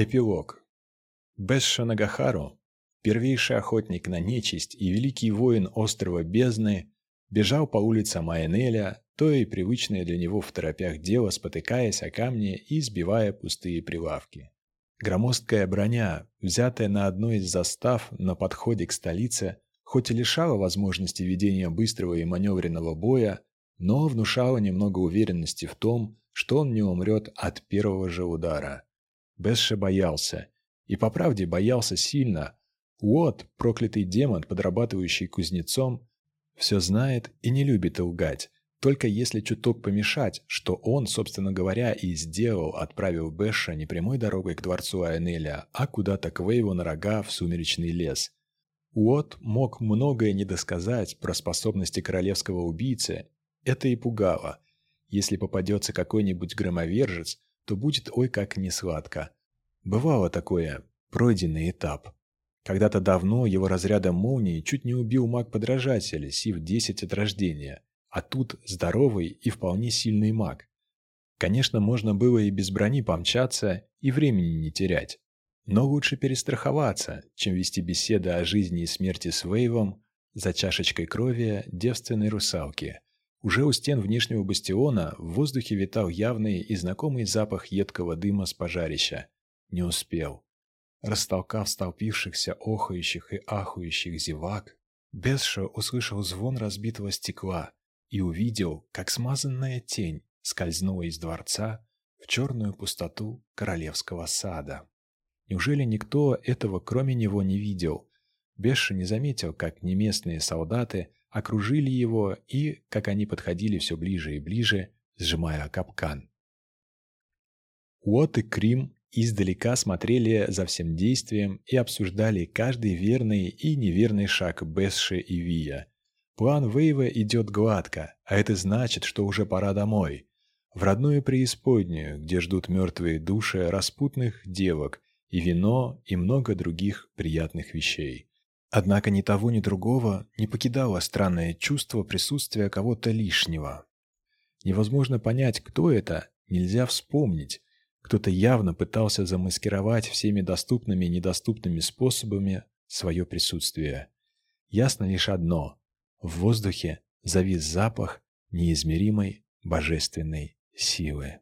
Эпилог. Бесша Нагахару, первейший охотник на нечисть и великий воин острова Бездны, бежал по улицам Айнеля, то и привычное для него в торопях дело, спотыкаясь о камни и сбивая пустые прилавки. Громоздкая броня, взятая на одной из застав на подходе к столице, хоть и лишала возможности ведения быстрого и маневренного боя, но внушала немного уверенности в том, что он не умрет от первого же удара. Бесше боялся. И по правде боялся сильно. Вот, проклятый демон, подрабатывающий кузнецом, все знает и не любит лгать. Только если чуток помешать, что он, собственно говоря, и сделал, отправив Бэша не прямой дорогой к дворцу Айнеля, а куда-то к Вейву на рога в сумеречный лес. Уот мог многое недосказать про способности королевского убийцы. Это и пугало. Если попадется какой-нибудь громовержец, то будет ой как несладко. Бывало такое, пройденный этап. Когда-то давно его разрядом молнии чуть не убил маг-подражатель, Сив-10 от рождения, а тут здоровый и вполне сильный маг. Конечно, можно было и без брони помчаться, и времени не терять. Но лучше перестраховаться, чем вести беседы о жизни и смерти с Вейвом за чашечкой крови девственной русалки – уже у стен внешнего бастиона в воздухе витал явный и знакомый запах едкого дыма с пожарища. Не успел. Растолкав столпившихся охающих и ахающих зевак, Бесша услышал звон разбитого стекла и увидел, как смазанная тень скользнула из дворца в черную пустоту королевского сада. Неужели никто этого кроме него не видел? Бесша не заметил, как неместные солдаты окружили его и, как они подходили все ближе и ближе, сжимая капкан. Уот и Крим издалека смотрели за всем действием и обсуждали каждый верный и неверный шаг Бесши и Вия. План Вейва идет гладко, а это значит, что уже пора домой. В родную преисподнюю, где ждут мертвые души распутных девок, и вино, и много других приятных вещей. Однако ни того, ни другого не покидало странное чувство присутствия кого-то лишнего. Невозможно понять, кто это, нельзя вспомнить. Кто-то явно пытался замаскировать всеми доступными и недоступными способами свое присутствие. Ясно лишь одно – в воздухе завис запах неизмеримой божественной силы.